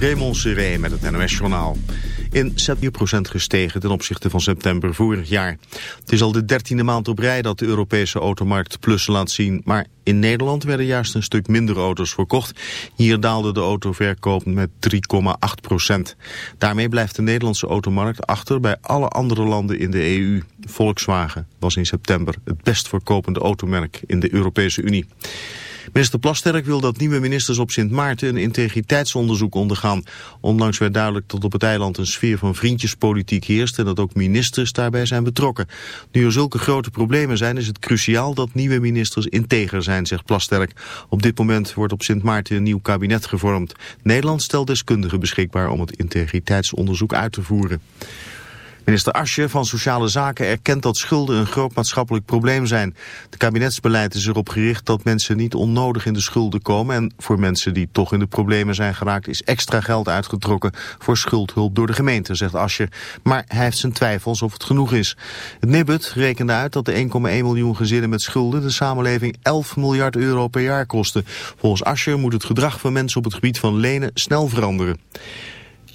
Raymond Seré met het NOS-journaal. In 7% gestegen ten opzichte van september vorig jaar. Het is al de dertiende maand op rij dat de Europese automarkt plus laat zien. Maar in Nederland werden juist een stuk minder auto's verkocht. Hier daalde de autoverkoop met 3,8%. Daarmee blijft de Nederlandse automarkt achter bij alle andere landen in de EU. Volkswagen was in september het best verkopende automerk in de Europese Unie. Minister Plasterk wil dat nieuwe ministers op Sint Maarten een integriteitsonderzoek ondergaan. Onlangs werd duidelijk dat op het eiland een sfeer van vriendjespolitiek heerst en dat ook ministers daarbij zijn betrokken. Nu er zulke grote problemen zijn is het cruciaal dat nieuwe ministers integer zijn, zegt Plasterk. Op dit moment wordt op Sint Maarten een nieuw kabinet gevormd. Nederland stelt deskundigen beschikbaar om het integriteitsonderzoek uit te voeren. Minister Asje van Sociale Zaken erkent dat schulden een groot maatschappelijk probleem zijn. Het kabinetsbeleid is erop gericht dat mensen niet onnodig in de schulden komen. En voor mensen die toch in de problemen zijn geraakt is extra geld uitgetrokken voor schuldhulp door de gemeente, zegt Asje. Maar hij heeft zijn twijfels of het genoeg is. Het Nibud rekende uit dat de 1,1 miljoen gezinnen met schulden de samenleving 11 miljard euro per jaar kosten. Volgens Asje moet het gedrag van mensen op het gebied van lenen snel veranderen.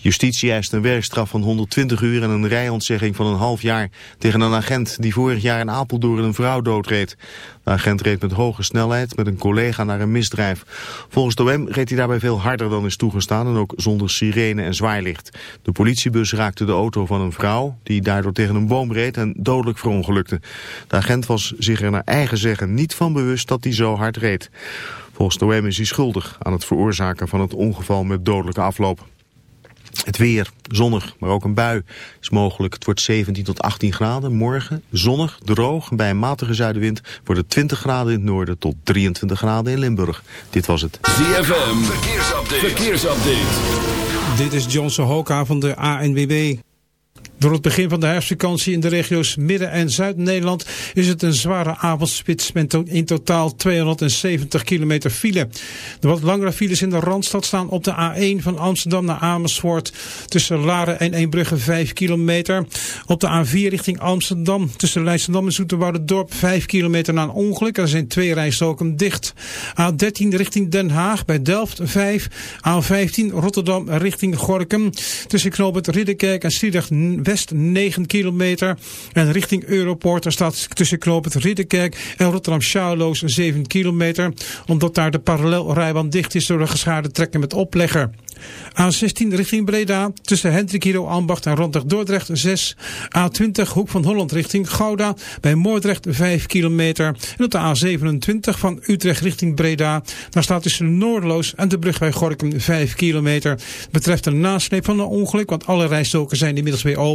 Justitie eist een werkstraf van 120 uur en een rijontzegging van een half jaar tegen een agent die vorig jaar in Apeldoorn een vrouw doodreed. De agent reed met hoge snelheid met een collega naar een misdrijf. Volgens de OM reed hij daarbij veel harder dan is toegestaan en ook zonder sirene en zwaailicht. De politiebus raakte de auto van een vrouw die daardoor tegen een boom reed en dodelijk verongelukte. De agent was zich er naar eigen zeggen niet van bewust dat hij zo hard reed. Volgens de OM is hij schuldig aan het veroorzaken van het ongeval met dodelijke afloop. Het weer, zonnig, maar ook een bui is mogelijk. Het wordt 17 tot 18 graden. Morgen zonnig, droog. Bij een matige zuidenwind wordt het 20 graden in het noorden tot 23 graden in Limburg. Dit was het. ZFM, verkeersupdate. verkeersupdate. Dit is Johnson Hoka van de ANWB. Door het begin van de herfstvakantie in de regio's Midden- en Zuid-Nederland is het een zware avondspits met in totaal 270 kilometer file. De wat langere files in de Randstad staan op de A1 van Amsterdam naar Amersfoort tussen Laren en Eembrugge 5 kilometer. Op de A4 richting Amsterdam tussen Leidschendam en Dorp 5 kilometer na een ongeluk. Er zijn twee rijstroken dicht. A13 richting Den Haag bij Delft 5. A15 Rotterdam richting Gorkum tussen Knoopend Ridderkerk en Sliedrecht West 9 kilometer. En richting Europoort, er staat tussen Knoop het Ridderkerk en Rotterdam-Charloes 7 kilometer. Omdat daar de parallelrijbaan dicht is door de geschaarde trekken met oplegger. A16 richting Breda tussen Hendrik Ambacht en Rondweg Dordrecht 6. A20 Hoek van Holland richting Gouda bij Moordrecht 5 kilometer. En op de A27 van Utrecht richting Breda. Daar staat tussen Noordeloos en de brug bij Gorkum 5 kilometer. betreft een nasleep van een ongeluk, want alle rijstoken zijn inmiddels weer open.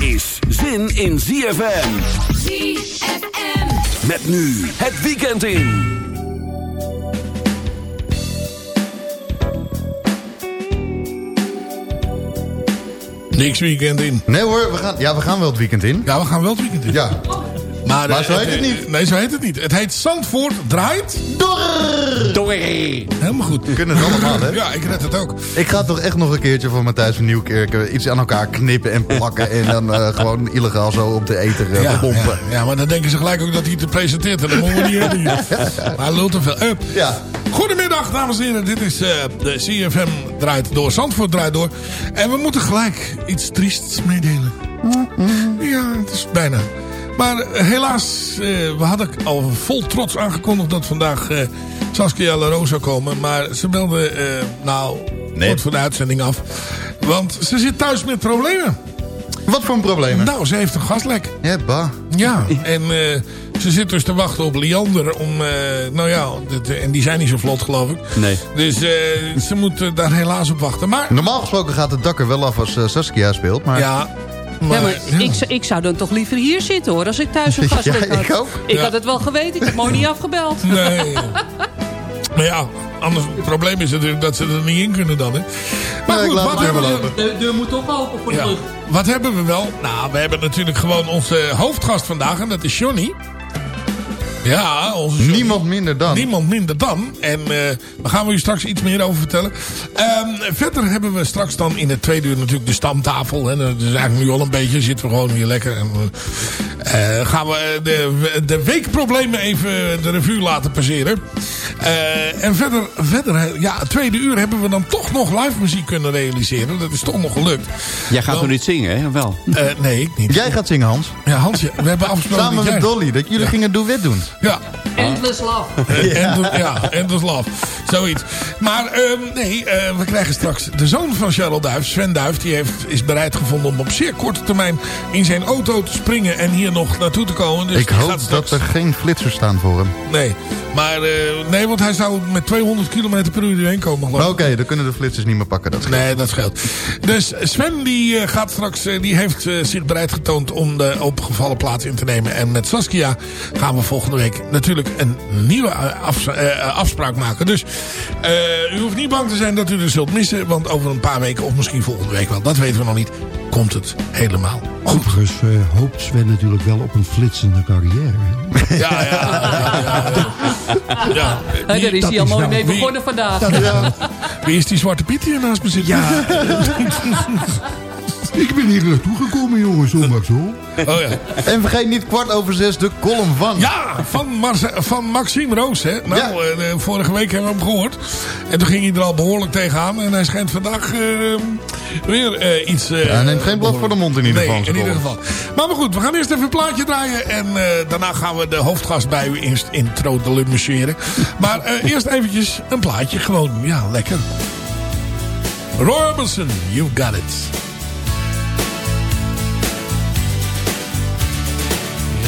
Is zin in ZFM. ZFM. Met nu het weekend in. Niks weekend in. Nee hoor, we gaan, ja, we gaan wel het weekend in. Ja, we gaan wel het weekend in. Ja. Maar, Maar eh, zo heet het niet. Nee, zo heet het niet. Het heet Zandvoort draait... Door! Helemaal goed. We kunnen het allemaal, hè? Ja, ik red het ook. Ik ga toch echt nog een keertje voor Matthijs van Nieuwkerk eh, iets aan elkaar knippen en plakken. en dan eh, gewoon illegaal zo op de eter eh, Ja, pompen. ja, ja, maar dan denken ze gelijk ook dat hij te presenteert. En dat moeten we niet hebben hier. Maar hij lult te veel. Eh, Ja. Goedemiddag, dames en heren. Dit is eh, de CFM draait door. Zandvoort draait door. En we moeten gelijk iets triests meedelen. Ja, het is bijna. Maar eh, helaas, eh, we hadden al vol trots aangekondigd dat vandaag eh, Saskia Laro zou komen. Maar ze belde, nou, Nee. kort voor de uitzending af. Want ze zit thuis met problemen. Wat voor een probleem? Nou, ze heeft een gaslek. Ja, bah. Ja, en ze zit dus te wachten op Liander om, nou ja, en die zijn niet zo vlot geloof ik. Nee. Dus ze moet daar helaas op wachten. Maar, Normaal gesproken gaat het dak er wel af als Saskia speelt. Maar ja, Ja, maar, ik, zou- ik zou dan toch liever hier zitten hoor, als ik thuis een gastlek had. ik ook. Ik had het wel geweten, ik heb mooi niet afgebeld. Nee. maar ja, anders, het probleem is natuurlijk dat ze er niet in kunnen dan. Hè. Maar Nee, goed, wat hebben, we, wel De deur moet toch open voor de ja, lucht. wat hebben we wel? Nou, we hebben natuurlijk gewoon onze hoofdgast vandaag en dat is Johnny. Ja, onze niemand minder dan. Niemand minder dan. En eh, daar gaan we u straks iets meer over vertellen. Ehm, verder hebben we straks dan in het tweede uur natuurlijk de stamtafel. En dat is eigenlijk nu al een beetje. Zitten we gewoon hier lekker. En eh, gaan we de, de weekproblemen even de revue laten passeren. Eh, en verder, verder, eh, ja, het tweede uur hebben we dan toch nog live muziek kunnen realiseren. Dat is toch nog gelukt. Jij gaat Dan- nog niet zingen, hè? Of Wel. Eh, nee, ik niet. Jij gaat zingen, Hans. Ja, Hansje, we hebben afgesproken Samen met jij- Dolly. Dat jullie Ja. gingen duet doen. Ja, Endless love. Eh, Endless, ja, Endless Love. Zoiets. Maar ehm, nee, eh, we krijgen straks de zoon van Charles Duif, Sven Duif. Die heeft, is bereid gevonden om op zeer korte termijn in zijn auto te springen en hier nog naartoe te komen. Dus ik hoop straks- dat er geen flitsers staan voor hem. Nee, maar eh, nee, want hij zou met 200 km per uur hierheen komen. geloof Oké, dan kunnen de flitsers niet meer pakken. Dat scheelt. Nee, dat scheelt. Dus Sven die eh, gaat straks, die heeft zich bereid getoond om de opengevallen plaats in te nemen. En met Saskia gaan we volgende week natuurlijk een nieuwe eh, afs- eh, afspraak maken. Dus eh, u hoeft niet bang te zijn dat u er zult missen. Want over een paar weken, of misschien volgende week wel, dat weten we nog niet, komt het helemaal goed. Overigens eh, hoopt Sven natuurlijk wel op een flitsende carrière. Ja, ja, ja. ja, ja. ja. Hè, daar is hij al mooi nou- mee wie- begonnen vandaag. Wie is die zwarte Piet hier naast me zit? Ja. Ik ben hier naartoe gekomen, jongens, zondags hoor. Oh ja. En vergeet niet kwart over zes de column van. Ja, van, Marce- van Maxime Roos. Hè? Nou, Ja. eh, vorige week hebben we hem gehoord. En toen ging hij er al behoorlijk tegenaan. En hij schijnt vandaag eh, weer eh, iets... hij neemt geen blad voor de mond in ieder nee, geval, in zijn ieder geval. Maar, maar goed, we gaan eerst even een plaatje draaien. En daarna gaan we de hoofdgast bij u eerst introduceren. maar eh, eerst eventjes een plaatje. Gewoon, ja, lekker. Robinson, you got it.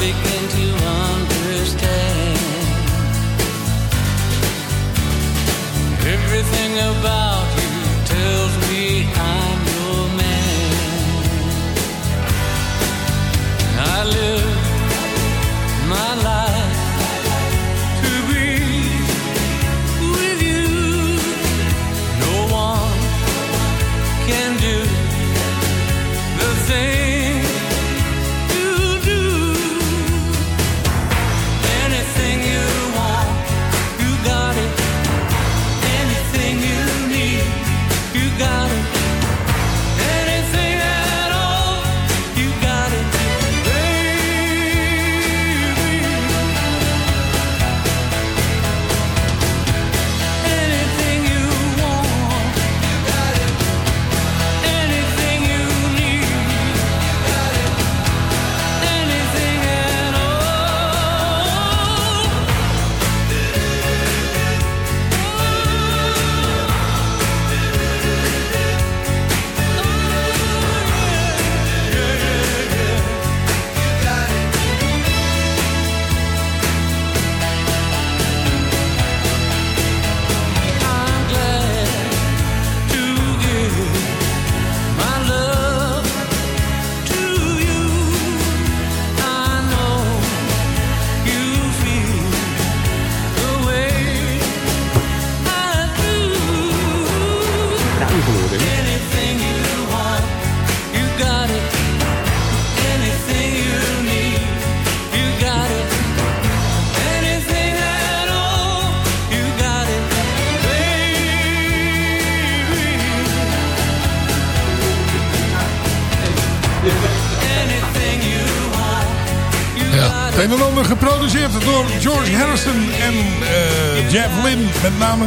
begin to understand. Everything about you een en ander geproduceerd door George Harrison en eh, Jeff Lynne met name.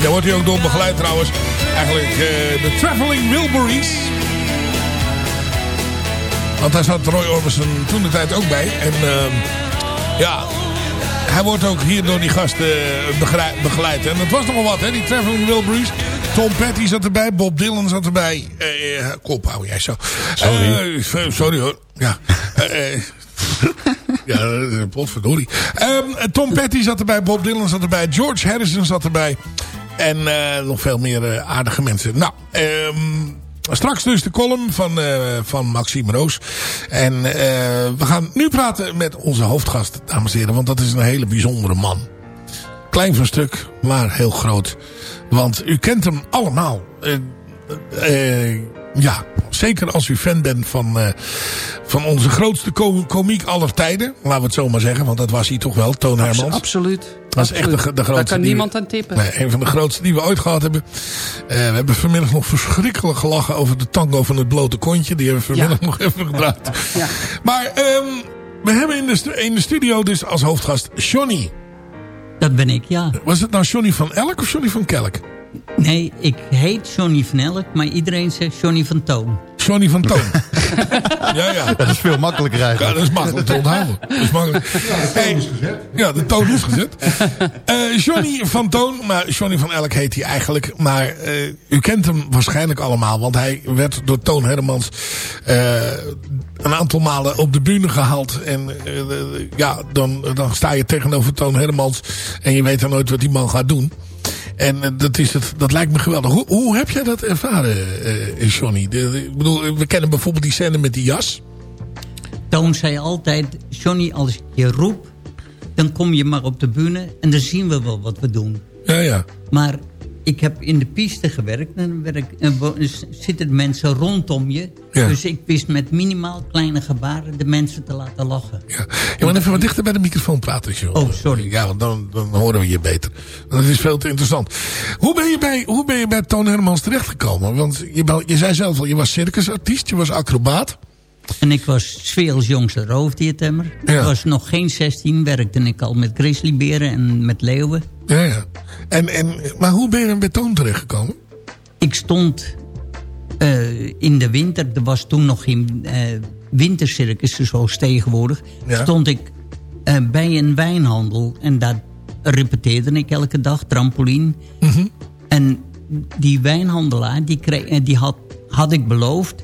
Daar wordt hij ook door begeleid trouwens. Eigenlijk eh, de Traveling Wilburys. Want daar zat Roy Orbison toen de tijd ook bij. En ehm, ja, hij wordt ook hier door die gasten eh, begeleid. En dat was nogal wat, hè, die Traveling Wilburys. Tom Petty zat erbij, Bob Dylan zat erbij. Eh, eh, kop hou jij zo. Sorry. Eh, sorry hoor. Ja. Eh, eh, ja, eh, potverdorie. Ehm, Tom Petty zat erbij, Bob Dylan zat erbij, George Harrison zat erbij. En nog veel meer aardige mensen. Nou, ehm, straks dus de column van, van Maxime Roos. En we gaan nu praten met onze hoofdgast, dames en heren. Want dat is een hele bijzondere man. Klein van stuk, maar heel groot. Want u kent hem allemaal. Ja, zeker als u fan bent van, eh, van onze grootste ko- komiek aller tijden. Laten we het zo maar zeggen, want dat was hij toch wel, Toon Hermans. Absoluut. Dat is echt de, de grootste. Daar kan niemand we- aan tippen. Nee, een van de grootste die we ooit gehad hebben. Eh, we hebben vanmiddag nog verschrikkelijk gelachen over de tango van het blote kontje. Die hebben we vanmiddag nog even gedraaid. Ja. Maar ehm, we hebben in de, in de studio dus als hoofdgast Johnny. Dat ben ik, ja. Was het nou Johnny van Elk of Johnny van Kelk? Nee, ik heet Johnny van Elk, maar iedereen zegt Johnny van Toon. Johnny van Toon. ja, ja. Dat is veel makkelijker Ja, eigenlijk. dat is makkelijk te onthouden. Dat is makkelijk. Hey, Ja, de toon is gezet. Eh, Johnny van Toon, maar Johnny van Elk heet hij eigenlijk. Maar eh, u kent hem waarschijnlijk allemaal. Want hij werd door Toon Hermans eh, een aantal malen op de bühne gehaald. En ja, dan, dan sta je tegenover Toon Hermans. En je weet dan nooit wat die man gaat doen. En eh, dat, is het, dat lijkt me geweldig. Hoe, hoe heb jij dat ervaren, eh, Johnny? De- de- ik bedoel, we kennen bijvoorbeeld die scène met die jas. Toon zei altijd, Johnny, als ik je roep, dan kom je maar op de bühne en dan zien we wel wat we doen. Ja, ja. Maar ik heb in de piste gewerkt en dan werk, en zitten mensen rondom je. Ja. Dus ik wist met minimaal kleine gebaren de mensen te laten lachen. Ja, je moet even wat dichter bij de microfoon praten, joh. Oh, sorry. Ja, want dan, dan horen we je beter. Dat is veel te interessant. Hoe ben je bij, hoe ben je bij Toon Hermans terechtgekomen? Want je, je zei zelf al, je was circusartiest, je was acrobaat. En ik was Sveels jongste roofdiertemmer. Ja. Ik was nog geen 16, werkte ik al met grizzlyberen en met leeuwen. Ja, ja. En, en, maar hoe ben je dan bij Toon terechtgekomen? Ik stond eh, in de winter, er was toen nog geen eh wintercircus zoals tegenwoordig. Ja. Stond ik eh, bij een wijnhandel en daar repeteerde ik elke dag, trampoline. Mhm. En die wijnhandelaar, die, kreeg, die had, had ik beloofd...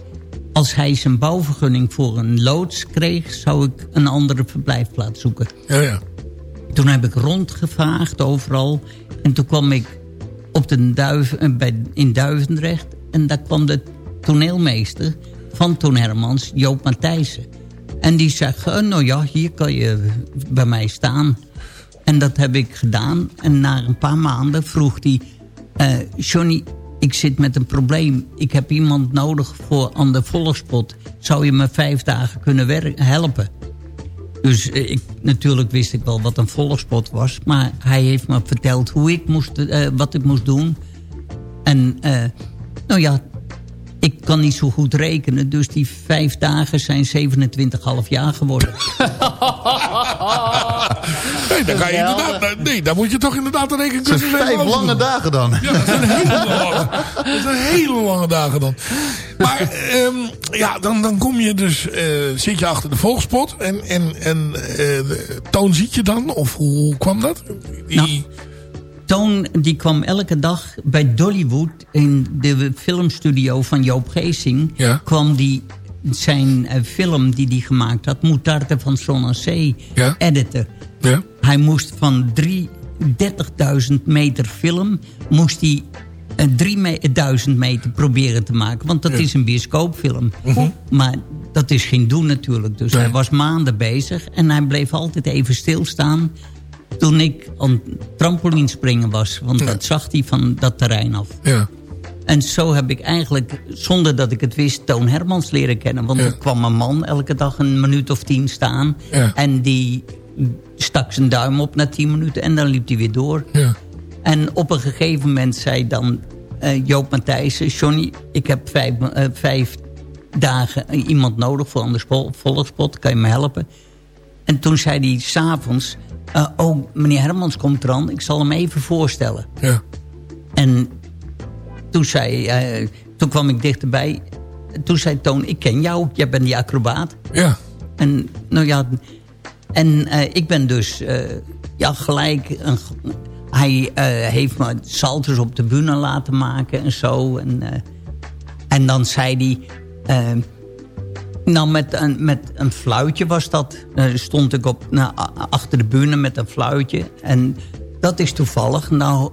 als hij zijn bouwvergunning voor een loods kreeg... zou ik een andere verblijfplaats zoeken. Ja, ja. Toen heb ik rondgevraagd overal. En toen kwam ik op de duif, eh, bij, in Duivendrecht. En daar kwam de toneelmeester van Toon Hermans, Joop Matthijssen. En die zegt, eh, nou ja, hier kan je bij mij staan. En dat heb ik gedaan. En na een paar maanden vroeg hij... eh, Johnny, ik zit met een probleem. Ik heb iemand nodig voor aan de volgspot. Zou je me vijf dagen kunnen helpen? Dus eh, ik, natuurlijk wist ik wel wat een volgspot was. Maar hij heeft me verteld hoe ik moest, eh, wat ik moest doen. En eh, nou ja, ik kan niet zo goed rekenen. Dus die vijf dagen zijn 27,5 jaar geworden. Nee, dan kan je inderdaad, nee, dan moet je toch inderdaad een rekening Het zijn vijf lange dagen dan. Ja, dat zijn hele lange, dat zijn hele lange dagen dan. Maar ehm, ja, dan, dan kom je dus, eh, zit je achter de volgspot en, en, en eh, de Toon ziet je dan? Of hoe kwam dat? Die, Nou, Toon die kwam elke dag bij Dollywood in de filmstudio van Joop Geesing. Ja. kwam die zijn eh, film die hij gemaakt had, Moetarte van Zon en Zee, Ja. editen. ja? Hij moest van drie- 30.000 meter film... moest hij eh, 3000 meter proberen te maken. Want dat is een bioscoopfilm. Maar dat is geen doen natuurlijk. Dus Nee. hij was maanden bezig. En hij bleef altijd even stilstaan... toen ik aan trampolinespringen was. Want dat zag hij van dat terrein af. Ja. En zo heb ik eigenlijk, zonder dat ik het wist, Toon Hermans leren kennen. Want Ja. er kwam een man elke dag een minuut of tien staan. Ja. En die stak zijn duim op na tien minuten en dan liep hij weer door. Ja. En op een gegeven moment zei dan eh, Joop Matthijssen... Johnny, ik heb vijf, eh, vijf dagen iemand nodig voor een spo- volgspot. Kan je me helpen? En toen zei hij s'avonds... eh oh, meneer Hermans komt eraan. Ik zal hem even voorstellen. Ja. En toen, zei, eh, toen kwam ik dichterbij. Toen zei Toon, ik ken jou. Jij bent die acrobaat. Ja. En nou ja, en eh, ik ben dus ja, gelijk... Een, hij heeft me salters op de bühne laten maken en zo. En, en dan zei hij... nou, met een, met een fluitje was dat. Eh, stond ik op, nou, achter de bühne met een fluitje. En dat is toevallig. Nou,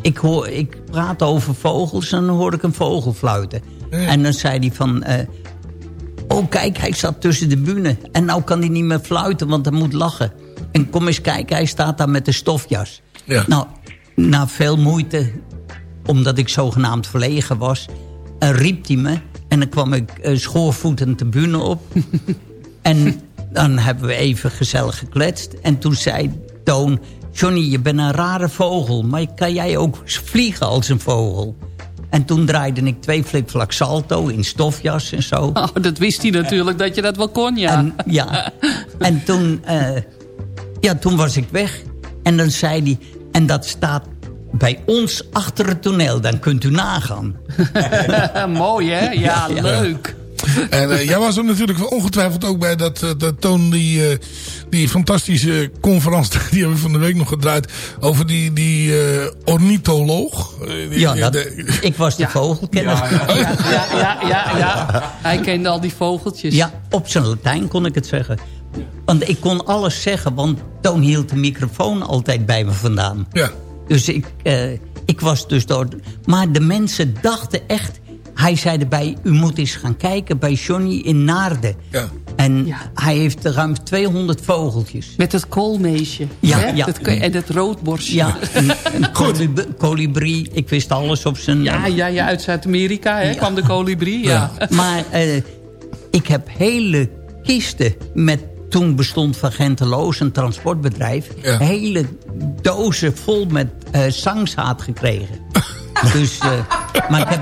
ik, hoor, ik praat over vogels en dan hoor ik een vogel fluiten. En dan zei hij van... eh, oh, kijk, hij zat tussen de bühne. En nou kan hij niet meer fluiten, want hij moet lachen. En kom eens kijken, hij staat daar met de stofjas. Ja. Nou, na veel moeite, omdat ik zogenaamd verlegen was... eh, riep hij me en dan kwam ik eh, schoorvoetend de bühne op. en dan hebben we even gezellig gekletst. En toen zei Toon... Johnny, je bent een rare vogel, maar kan jij ook vliegen als een vogel? En toen draaide ik twee flipflak salto in stofjas en zo. Oh, dat wist hij natuurlijk dat je dat wel kon, ja. En, ja. en toen, eh, ja, toen was ik weg. En dan zei hij, en dat staat bij ons achter het toneel. Dan kunt u nagaan. Mooi, hè? Ja, Ja. leuk. En eh, jij was er natuurlijk ongetwijfeld ook bij dat, eh, dat Toon die, eh, die fantastische conferentie, die hebben we van de week nog gedraaid, over die, die eh, ornitholoog. Eh, die- Ja, dat, de- ik was de vogelkenner. Ja, ja, ja, ja, ja. Hij kende al die vogeltjes. Ja, op zijn Latijn kon ik het zeggen. Want ik kon alles zeggen, want Toon hield de microfoon altijd bij me vandaan. Ja. Dus ik, eh, ik was dus door... Maar de mensen dachten echt... Hij zei erbij, u moet eens gaan kijken bij Johnny in Naarden. Ja. En hij heeft ruim 200 vogeltjes. Met het koolmeesje. Ja, hè? ja. Dat, en het roodborstje. Ja, een, een kolib- kolibrie. Ik wist alles op zijn... Ja, ja, ja, uit Zuid-Amerika hè, kwam de kolibrie. Ja. Maar eh, ik heb hele kisten met... Toen bestond van Genteloos een transportbedrijf. Ja. Hele dozen vol met eh zangzaad gekregen. dus, eh, maar ik heb,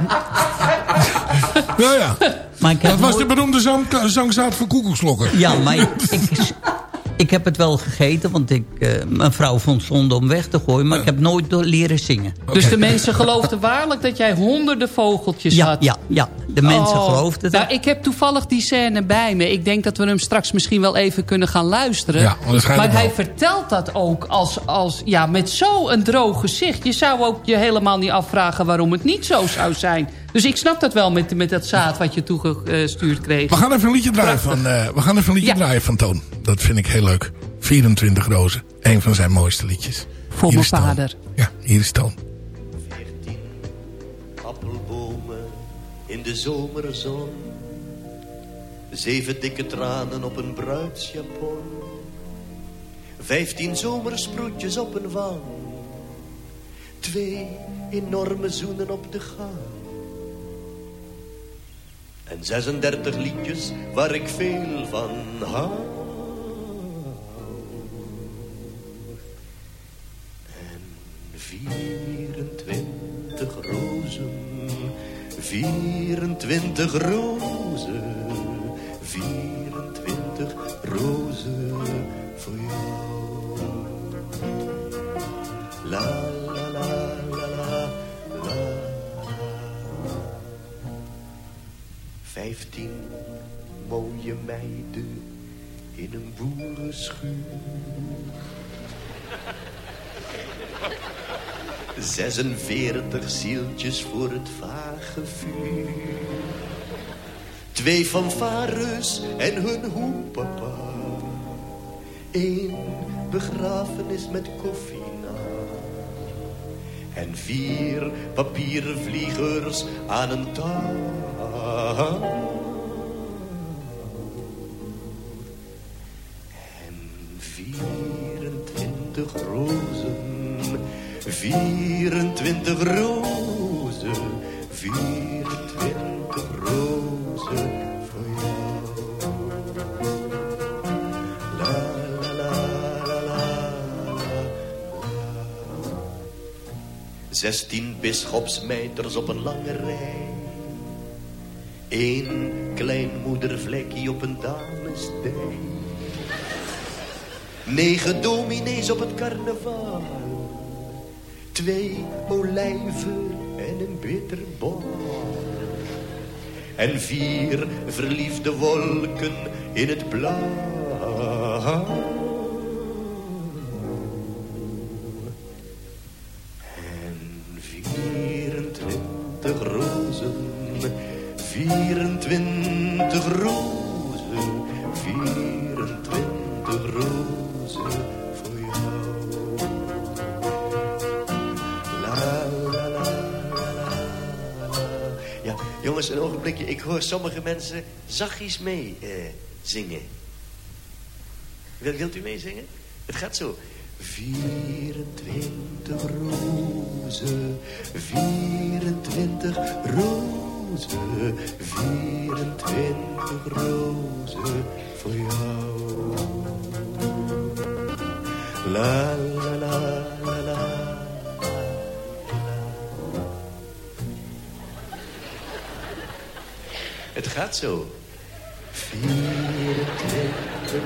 Ja, ja. maar ik heb Dat was de beroemde zang, zangzaad voor koekoekslokken. Ja, maar ik, ik, ik heb het wel gegeten, want ik, eh, mijn vrouw vond het zonde om weg te gooien. Maar ik heb nooit door leren zingen. Dus de mensen geloofden waarlijk dat jij honderden vogeltjes Ja, had. ja, ja, de mensen Oh. geloofden het. Nou, ik heb toevallig die scène bij me. Ik denk dat we hem straks misschien wel even kunnen gaan luisteren. Ja, waarschijnlijk maar hij vertelt dat ook als, als, ja, met zo'n droog gezicht. Je zou ook je helemaal niet afvragen waarom het niet zo zou zijn. Dus ik snap dat wel met, met dat zaad wat je toegestuurd kreeg. We gaan even een liedje draaien van, eh, we gaan even een liedje Ja. draaien van Toon. Dat vind ik heel leuk. 24 rozen. Een van zijn mooiste liedjes. Voor Hier mijn vader. Ja, hier is Toon. De zomerzon. Zeven dikke tranen op een bruidsjapon. Vijftien zomersproetjes op een wang. Twee enorme zoenen op de gang. En 36 liedjes waar ik veel van hou. En 24 rozen, 24 rozen, 24 rozen voor jou. La la la la la la. Vijftien mooie meiden in een boerenschuur. 46 zieltjes voor het vage vuur. Twee fanfares en hun hoepapa. Eén begrafenis met koffie na. En vier papieren vliegers aan een touw. En 24 rozen 24 rozen, 24 rozen voor jou. La la la la la. Zestien bisschopsmeiters op een lange rij. Eén klein moedervlekje op een damesdij. Negen dominees op het carnaval. Twee olijven en een bitterbal. En vier verliefde wolken in het blauw. Hoor sommige mensen zachtjes mee eh, zingen. Wil, wilt u meezingen? Het gaat zo. 24 rozen, 24 rozen, 24 rozen voor jou. La la la la la. Het gaat zo. 24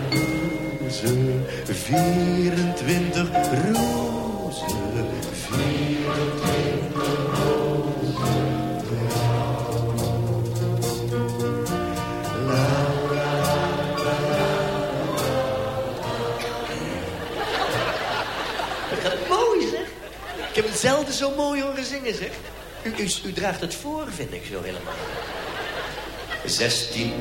rozen, 24 rozen, 24 rozen. La, la, la, Het gaat mooi, zeg. Ik heb het zelden zo mooi horen zingen, zeg. U, u, u draagt het voor, vind ik zo helemaal. Zestien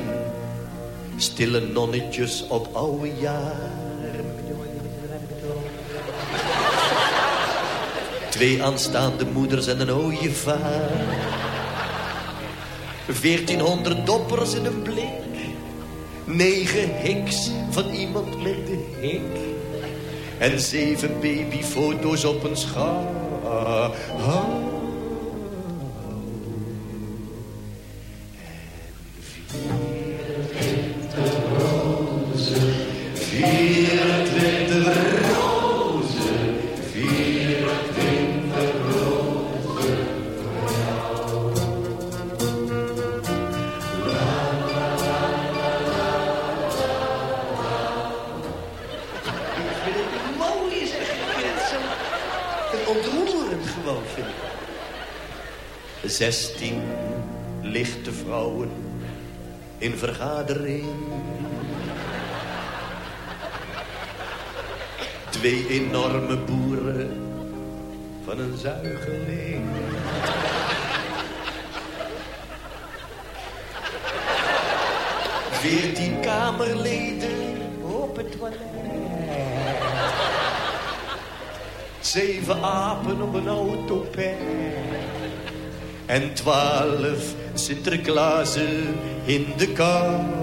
stille nonnetjes op oude jaren. Twee aanstaande moeders en een ooievaar. Veertienhonderd doppers in een blik. Negen hiks van iemand met de hik. En zeven babyfoto's op een schaar. In vergadering. Twee enorme boeren van een zuigeling. Veertien kamerleden op het toilet. Zeven apen op een autopet. En twaalf Sinterklaasen in de kar.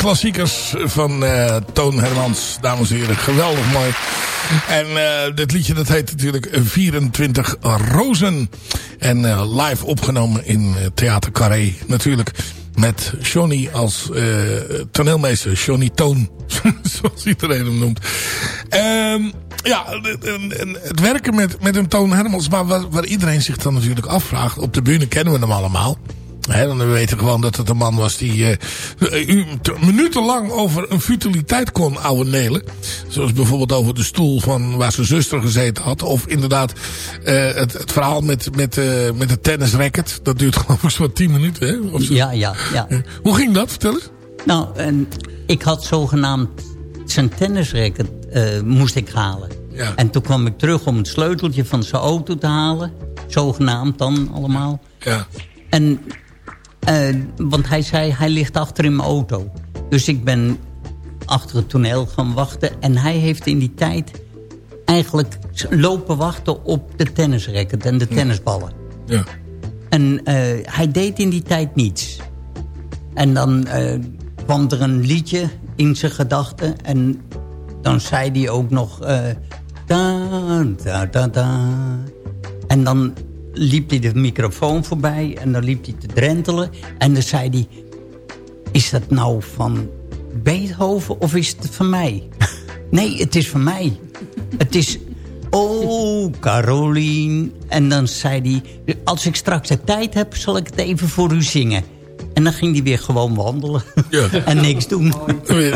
Klassiekers van eh, Toon Hermans. Dames en heren, geweldig mooi. En eh, dit liedje dat heet natuurlijk 24 Rozen. En eh, live opgenomen in Theater Carré natuurlijk. Met Johnny als toneelmeester. Johnny Toon. Zoals iedereen hem noemt. Ehm, ja, het werken met, met een Toon Hermans. Maar waar, waar iedereen zich dan natuurlijk afvraagt. Op de bühne kennen we hem allemaal. Hè, dan we weten gewoon dat het een man was die u t- minutenlang over een futiliteit kon ouwe nelen. Zoals bijvoorbeeld over de stoel van waar zijn zuster gezeten had. Of inderdaad eh, het, het verhaal met, met, eh, met het tennisracket. Dat duurt geloof ik zo'n 10 minuten. Hè? Of zo. Ja, ja, ja. Hoe ging dat? Vertel eens. Nou, en ik had zogenaamd zijn tennisracket moest ik halen. Ja. En toen kwam ik terug om het sleuteltje van zijn auto te halen. Zogenaamd dan allemaal. Ja. En, eh, want hij zei, hij ligt achter in mijn auto. Dus ik ben achter het toneel gaan wachten. En hij heeft in die tijd eigenlijk lopen wachten op de tennisracket en de tennisballen. Ja. En eh, hij deed in die tijd niets. En dan eh, kwam er een liedje in zijn gedachten. En dan zei hij ook nog... eh, da, da, da, da. En dan liep hij de microfoon voorbij. En dan liep hij te drentelen. En dan zei hij... Is dat nou van Beethoven of is het van mij? nee, het is van mij. Het is... Oh, Carolien. En dan zei hij... Als ik straks de tijd heb, zal ik het even voor u zingen. En dan ging hij weer gewoon wandelen. en niks doen.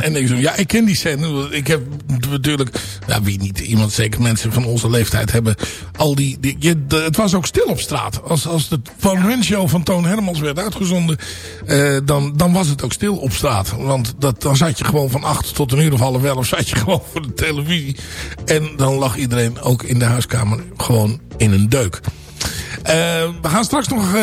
En niks doen. Ja, ik ken die scène. Ik heb natuurlijk, nou, wie niet, iemand, zeker mensen van onze leeftijd hebben al die, die je, de- het was ook stil op straat. Als, als de Van Show van Toon Hermans werd uitgezonden, eh, dan, dan was het ook stil op straat. Want dat, dan zat je gewoon van acht tot een uur of half elf, zat je gewoon voor de televisie. En dan lag iedereen ook in de huiskamer gewoon in een deuk. Eh, we gaan straks nog, eh,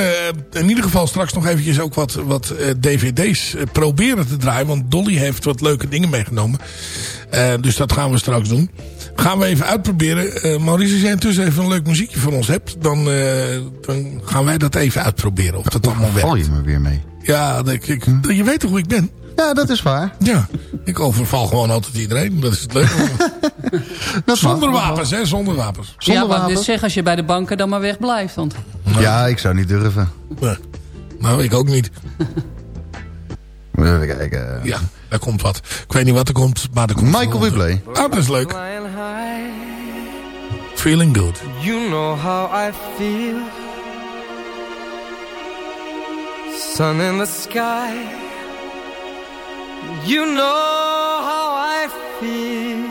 in ieder geval straks nog eventjes ook wat, wat eh, dvd's proberen te draaien. Want Dolly heeft wat leuke dingen meegenomen. Dus dat gaan we straks doen. Gaan we even uitproberen. Maurice, als jij intussen even een leuk muziekje voor ons hebt. Dan, dan gaan wij dat even uitproberen. Of dat allemaal werkt. Val je me weer mee? Ja, dat, ik, je weet toch hoe ik ben? Ja, dat is waar. Ja, ik overval gewoon altijd iedereen. Dat is het leuke. Zonder wapens, hè? Zonder wapens. ja, wat dus zeg als je bij de banken dan maar wegblijft. Want... Ja, ik zou niet durven. Nee. Nou, ik ook niet. Even kijken. Ja, daar komt wat. Ik weet niet wat er komt, maar er komt Michael. Bublé. Ah, dat is leuk. Feeling good. you know how I feel. Sun in the sky, you know how I feel.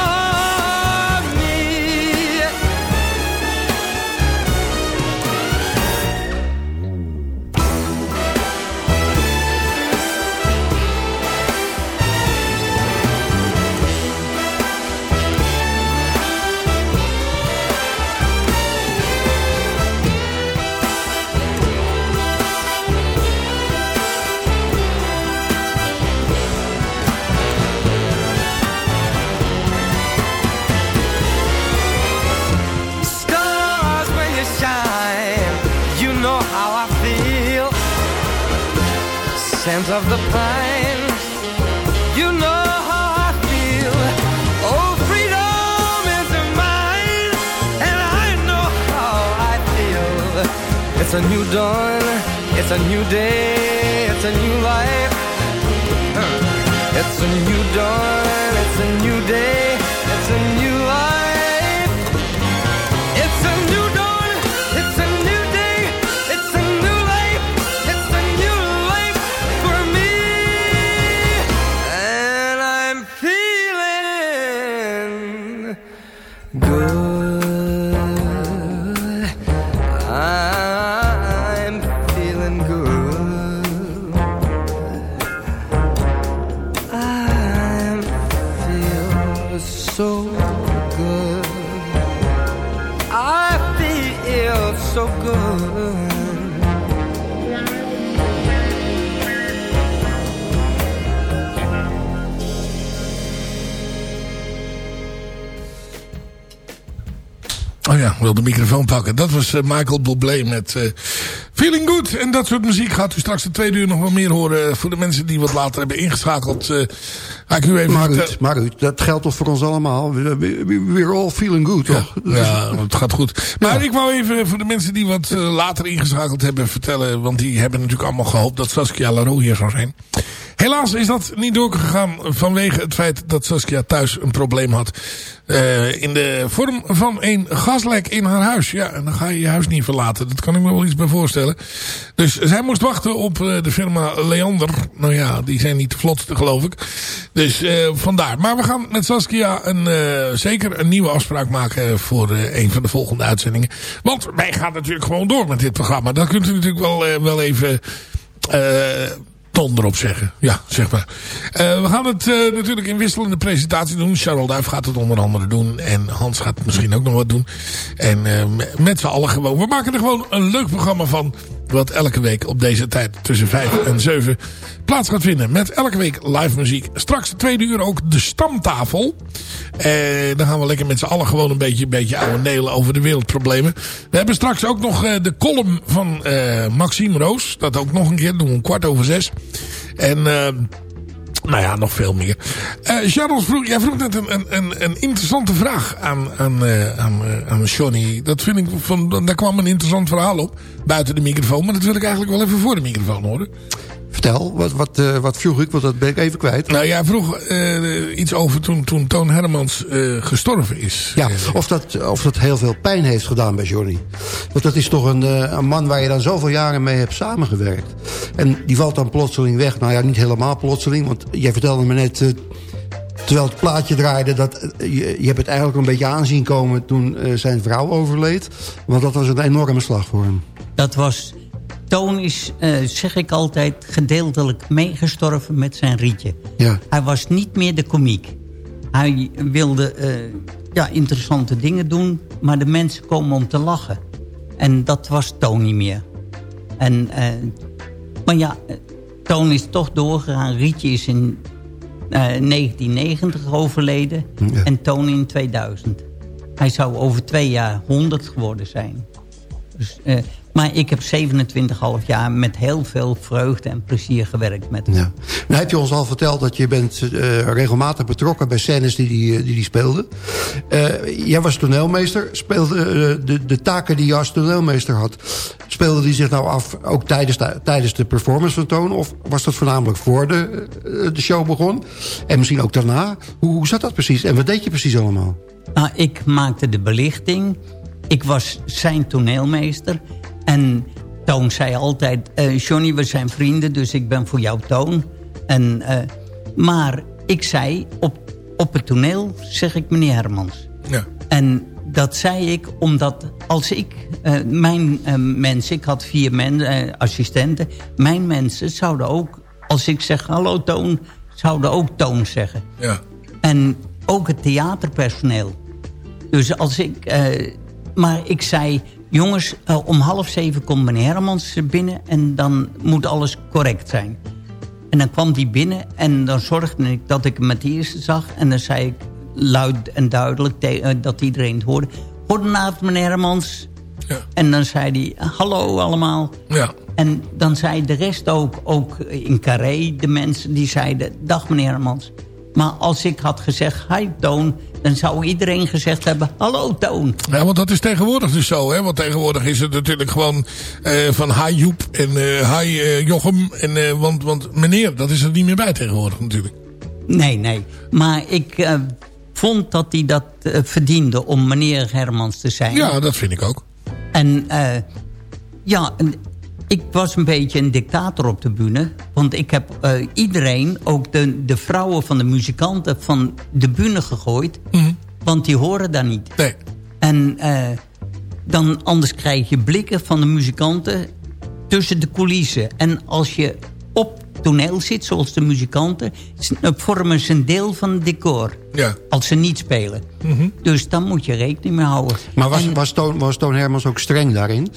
new day, it's a new life. It's a new dawn, microfoon pakken. Dat was eh, Michael Bublé met eh, Feeling Good. En dat soort muziek gaat u straks de tweede uur nog wel meer horen. Voor de mensen die wat later hebben ingeschakeld. eh, ga ik u even Maar Ruud, maar Ruud, dat geldt toch voor ons allemaal? We- we- we- We're all feeling good, toch? Ja, het gaat goed. Maar ik wou even voor de mensen die wat eh, later ingeschakeld hebben vertellen. Want die hebben natuurlijk allemaal gehoopt dat Saskia Laro hier zou zijn. Helaas is dat niet doorgegaan vanwege het feit dat Saskia thuis een probleem had. eh, in de vorm van een gaslek in haar huis. Ja, en dan ga je je huis niet verlaten. Dat kan ik me wel iets bij voorstellen. Dus zij moest wachten op eh, de firma Leander. Nou ja, die zijn niet de vlotste geloof ik. Dus eh, vandaar. Maar we gaan met Saskia een, zeker een nieuwe afspraak maken voor een van de volgende uitzendingen. Want wij gaan natuurlijk gewoon door met dit programma. Dat kunt u natuurlijk wel, wel even... ton erop zeggen. Ja, zeg maar. Eh, we gaan het eh, natuurlijk in wisselende presentatie doen. Charles Duif gaat het onder andere doen. En Hans gaat misschien ook nog wat doen. En eh, met- met z'n allen gewoon. We maken er gewoon een leuk programma van. Wat elke week op deze tijd tussen 5 en 7 plaats gaat vinden. Met elke week live muziek. Straks de tweede uur ook de stamtafel. Eh, dan gaan we lekker met z'n allen gewoon een beetje, een beetje ouwe nelen over de wereldproblemen. We hebben straks ook nog eh, de column van eh, Maxime Roos. Dat ook nog een keer. doen we om kwart over zes. En... eh, nou ja, nog veel meer. Eh Charles, vroeg, jij vroeg net een, een, een, een interessante vraag aan, aan, eh, aan, eh, aan Johnny. Dat vind ik van, daar kwam een interessant verhaal op. Buiten de microfoon. Maar dat wil ik eigenlijk wel even voor de microfoon horen. Vertel, wat, wat, eh, wat vroeg ik? Want dat ben ik even kwijt. Nou, jij vroeg eh, iets over toen, toen Toon Hermans eh, gestorven is. Ja, of dat, of dat heel veel pijn heeft gedaan bij Johnny. Want dat is toch een, eh, een man waar je dan zoveel jaren mee hebt samengewerkt. En die valt dan plotseling weg. Nou ja, niet helemaal plotseling. Want jij vertelde me net, eh, terwijl het plaatje draaide... dat je, je hebt het eigenlijk een beetje aanzien komen toen zijn vrouw overleed. Want dat was een enorme slag voor hem. Dat was... Toon is, eh, zeg ik altijd, gedeeltelijk meegestorven met zijn rietje. Ja. Hij was niet meer de komiek. Hij wilde eh, ja, interessante dingen doen, maar de mensen komen om te lachen. En dat was Toon niet meer. En, eh, maar ja, Toon is toch doorgegaan. Rietje is in eh, 1990 overleden Ja. en Toon in 2000. Hij zou over twee jaar 100 geworden zijn. Dus, maar ik heb 27,5 jaar met heel veel vreugde en plezier gewerkt met hem. Ja. Nou heb je ons al verteld dat je bent eh, regelmatig betrokken bij scènes die die, eh, die, die speelde. Eh, jij was toneelmeester. Speelde de, de taken die je als toneelmeester had... speelde die zich nou af ook tijdens de, tijdens de performance van Toon? Of was dat voornamelijk voor de, de show begon? En misschien ook daarna? Hoe, hoe zat dat precies? En wat deed je precies allemaal? Nou, ik maakte de belichting. Ik was zijn toneelmeester. En Toon zei altijd... eh, Johnny, we zijn vrienden, dus ik ben voor jou Toon. En, eh, maar ik zei, op, op het toneel zeg ik meneer Hermans. Ja. En dat zei ik omdat als ik, eh, mijn mensen... Ik had vier men, eh, assistenten. Mijn mensen zouden ook, als ik zeg hallo Toon... zouden ook Toon zeggen. Ja. En ook het theaterpersoneel. Dus als ik... maar ik zei... Jongens, eh, om half zeven komt meneer Hermans binnen... en dan moet alles correct zijn. En dan kwam die binnen en dan zorgde ik dat ik hem het eerste zag. En dan zei ik luid en duidelijk eh, dat iedereen het hoorde. Goedenavond meneer Hermans. En dan zei hij hallo allemaal. Ja. En dan zei de rest ook, ook in Carré, de mensen die zeiden... dag meneer Hermans. Maar als ik had gezegd hi Toon... dan zou iedereen gezegd hebben hallo Toon. Ja, want dat is tegenwoordig dus zo, hè. Want tegenwoordig is het natuurlijk gewoon eh, van hi Joep en eh hi eh, Jochem. En, want, want meneer, dat is er niet meer bij tegenwoordig natuurlijk. Nee, nee. Maar ik vond dat hij dat verdiende om meneer Hermans te zijn. Ja, dat vind ik ook. En eh, ja, ik was een beetje een dictator op de bühne. Want ik heb eh, iedereen, ook de, de vrouwen van de muzikanten, van de bühne gegooid. Want die horen daar niet. Nee. En eh, dan anders krijg je blikken van de muzikanten tussen de coulissen. En als je op toneel zit, zoals de muzikanten... eh, vormen ze een deel van het decor. Ja. Als ze niet spelen. Dus dan moet je rekening mee houden. Maar was, was, Toon, was Toon Hermans ook streng daarin?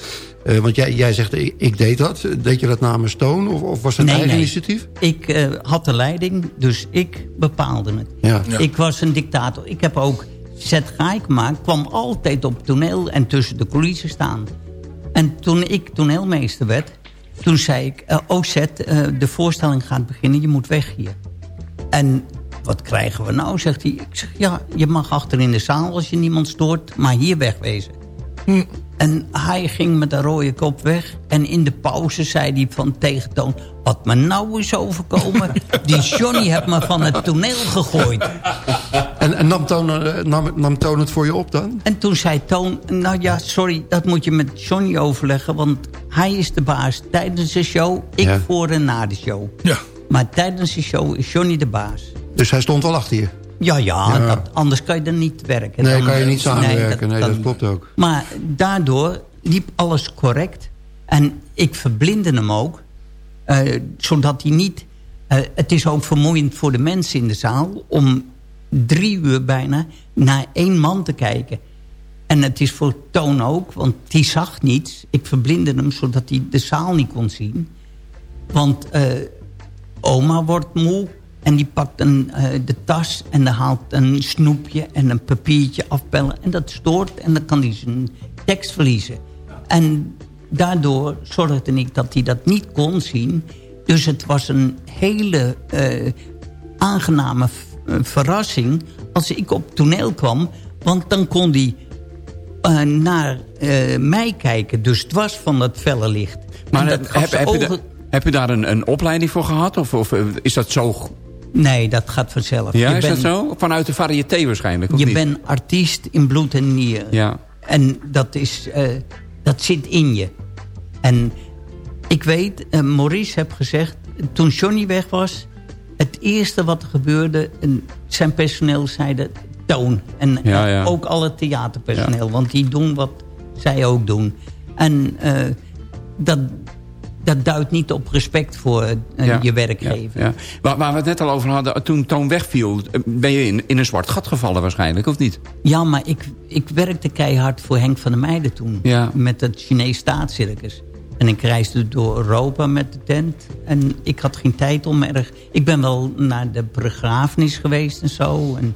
Eh, want jij, jij zegt, ik, ik deed dat. Deed je dat namens Toon? Of, of was het Nee, eigen nee. initiatief? Ik eh, had de leiding, dus ik bepaalde het. Ja. Ja. Ik was een dictator. Ik heb ook Zet Gaikma kwam altijd op toneel en tussen de coulissen staan. En toen ik toneelmeester werd, toen zei ik... eh, oh Zet, eh, de voorstelling gaat beginnen, je moet weg hier. En wat krijgen we nou, zegt hij. Ik zeg, ja, je mag achter in de zaal als je niemand stoort, maar hier wegwezen. En hij ging met een rode kop weg. En in de pauze zei hij van tegentoon... Wat me nou is overkomen... die Johnny heeft me van het toneel gegooid. En, en nam, Toon, eh, nam, nam Toon het voor je op dan? En toen zei Toon... Nou ja, sorry, dat moet je met Johnny overleggen... want hij is de baas tijdens de show. Ik Ja. voor en na de show. Ja. Maar tijdens de show is Johnny de baas. Dus hij stond wel achter je? Ja, ja, Ja. Dat, anders kan je er niet werken. Nee, Dan- kan je niet samenwerken. Nee, dat, dan- klopt ook. Maar daardoor liep alles correct. En ik verblindde hem ook. Eh, zodat hij niet... eh, het is ook vermoeiend voor de mensen in de zaal... om drie uur bijna naar één man te kijken. En het is voor Toon ook, want die zag niets. Ik verblindde hem zodat hij de zaal niet kon zien. Want eh, oma wordt moe en die pakt een, de tas en dan haalt een snoepje en een papiertje afbellen. En dat stoort en dan kan hij zijn tekst verliezen. En daardoor zorgde ik dat hij dat niet kon zien. Dus het was een hele eh, aangename eh, verrassing als ik op toneel kwam. Want dan kon hij eh, naar mij kijken. Dus dwars van dat felle licht. Maar heb, dat heb, je, da- heb je daar een, een opleiding voor gehad? Of, of is dat zo... Nee, dat gaat vanzelf. Ja, Je is dat zo? Vanuit de variété waarschijnlijk, of Je bent artiest in bloed en nieren. Ja. En dat, is, dat zit in je. En ik weet, eh, Maurice heb gezegd... toen Johnny weg was... het eerste wat er gebeurde... zijn personeel zeiden toon. En Ja, ja. ook alle theaterpersoneel. Want die doen wat zij ook doen. En eh, dat, dat duidt niet op respect voor eh, Ja, je werkgever. Ja. Waar, waar we het net al over hadden, toen Toon wegviel... eh, ben je in, in een zwart gat gevallen waarschijnlijk, of niet? Ja, maar ik, ik werkte keihard voor Henk van der Meijden toen. Met het Chinees staatscircus. En ik reisde door Europa met de tent. En ik had geen tijd om erg... Ik ben wel naar de begrafenis geweest en zo. En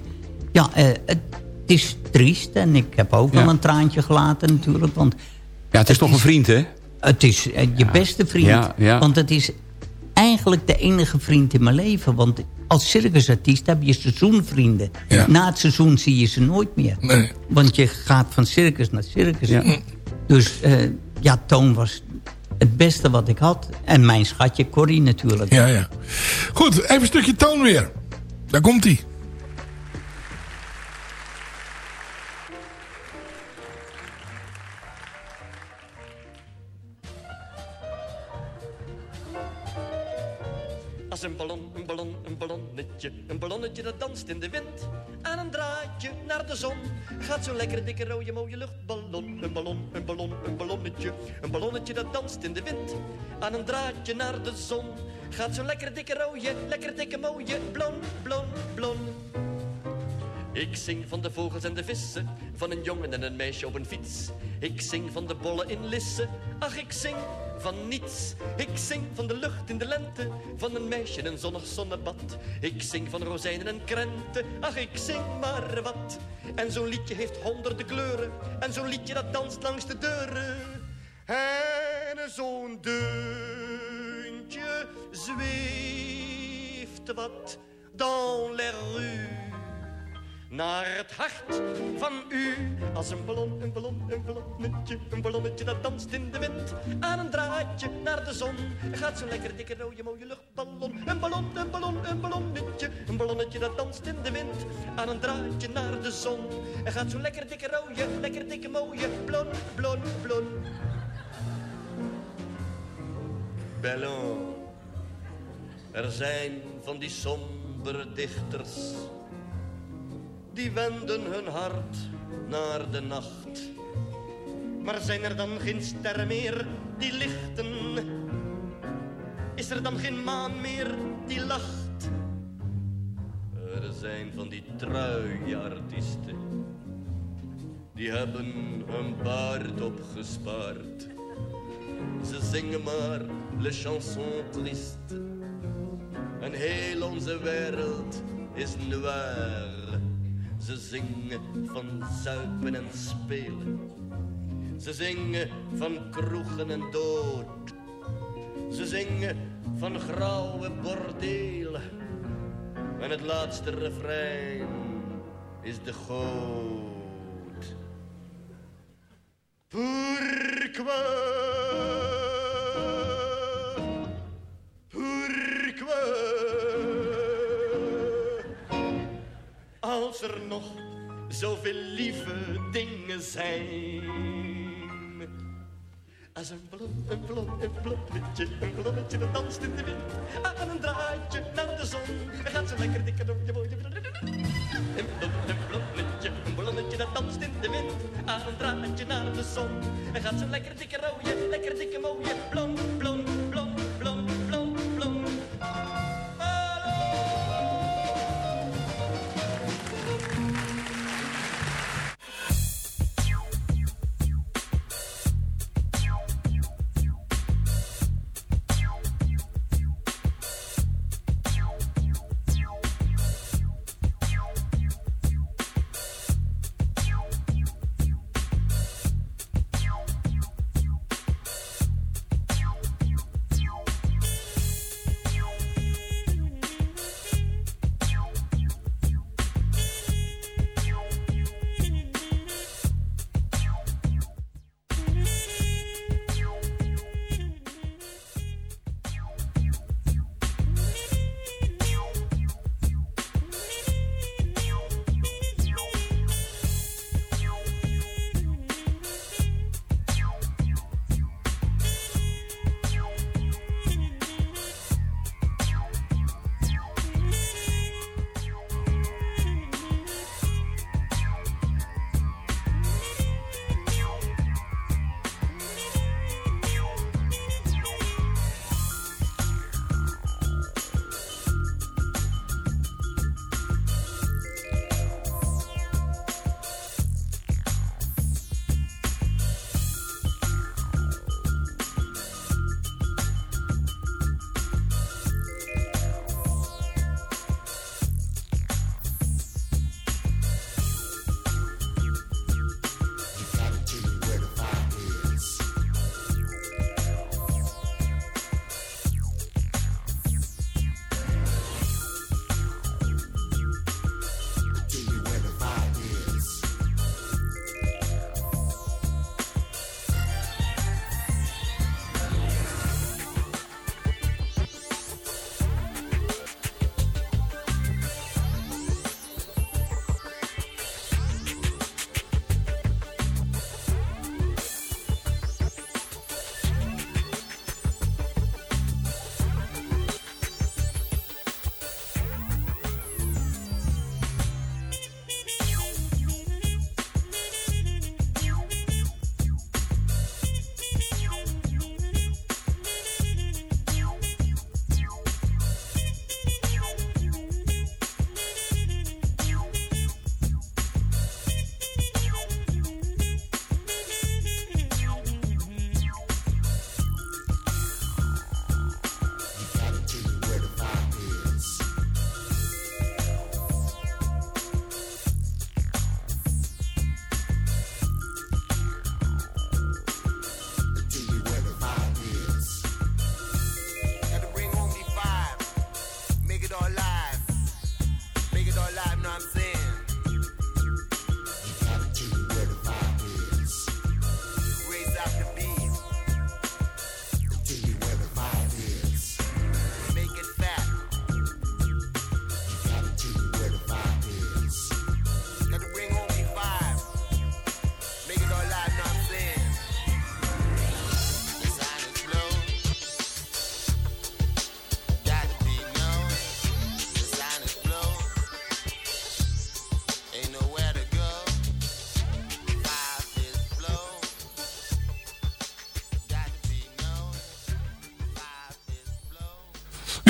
ja, eh, het is triest. En ik heb ook wel een traantje gelaten natuurlijk. Want Ja, het is toch een vriend, hè? Het is eh, je beste vriend. Ja, ja. Want het is eigenlijk de enige vriend in mijn leven. Want als circusartiest heb je seizoenvrienden. Na het seizoen zie je ze nooit meer. Nee. Want je gaat van circus naar circus. Ja. Dus eh, ja, Toon was het beste wat ik had. En mijn schatje Corrie natuurlijk. Ja, ja. Goed, even een stukje toon weer. Daar komt hij. Lekkere dikke rode mooie luchtballon. Een ballon, een ballon, een ballonnetje. Een ballonnetje dat danst in de wind. Aan een draadje naar de zon. Gaat zo'n lekkere dikke rode, lekkere dikke mooie blon, blon, blon. Ik zing van de vogels en de vissen, van een jongen en een meisje op een fiets. Ik zing van de bollen in Lisse, ach ik zing van niets. Ik zing van de lucht in de lente, van een meisje in een zonnig zonnebad. Ik zing van rozijnen en krenten, ach ik zing maar wat. En zo'n liedje heeft honderden kleuren, en zo'n liedje dat danst langs de deuren. En zo'n deuntje zweeft wat dans les rues naar het hart van u. Als een ballon, een ballon, een ballonnetje, een ballonnetje dat danst in de wind. Aan een draadje naar de zon gaat zo'n lekker dikke rode mooie luchtballon. Een ballon, een ballon, een ballonnetje, een ballonnetje dat danst in de wind. Aan een draadje naar de zon en gaat zo'n lekker dikke rode, lekker dikke mooie blon, blon, blon. Ballon. Er zijn van die sombere dichters die wenden hun hart naar de nacht. Maar zijn er dan geen sterren meer die lichten? is er dan geen maan meer die lacht? Er zijn van die truie artiesten, die hebben hun baard opgespaard. Ze zingen maar le chanson triste. En heel onze wereld is noir. Ze zingen van zuipen en spelen. Ze zingen van kroegen en dood. Ze zingen van grauwe bordelen. En het laatste refrein is de goot. Pourquoi? Pourquoi? Als er nog zoveel lieve dingen zijn. Als een blom, een blom, een bloemetje, een bloemetje dat danst in de wind. Aan een draadje naar de zon, dan gaat ze lekker dikker door je mooie... Een blom, een bloemetje, een bloemetje dat danst in de wind. Aan een draadje naar de zon, dan gaat ze lekker dikke rooie, lekker dikke mooie. Blom, blom,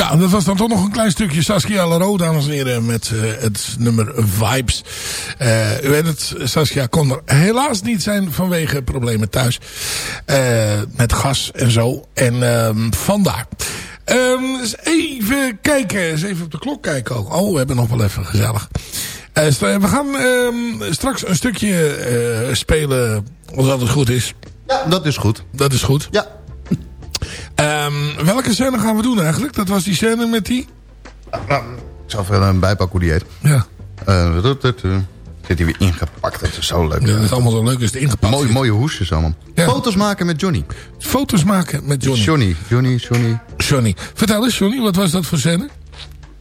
Ja, en dat was dan toch nog een klein stukje Saskia Laro, dames en heren, met eh, het nummer Vibes. Eh, u weet het, Saskia kon er helaas niet zijn vanwege problemen thuis. Eh, met gas en zo. En ehm, vandaar. Ehm, eens even kijken, eens even op de klok kijken ook. Oh, we hebben nog wel even gezellig. We gaan ehm, straks een stukje spelen, als dat het goed is. Ja, dat is goed. Dat is goed. Ja. Ehm, welke scène gaan we doen eigenlijk? Dat was die scène met die... Ik zal even een bijpak hoe die heet. Ja. Eh, tut, tut, tut. Zit hij weer ingepakt. Dat is zo leuk. Ja, dat is allemaal zo leuk. Is het ingepakt. Mooie, mooie hoesjes allemaal. Foto's maken met Johnny. Foto's maken met Johnny. Johnny, Johnny, Johnny. Johnny. Vertel eens, Johnny, wat was dat voor scène?